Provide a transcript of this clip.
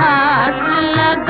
साथ लगा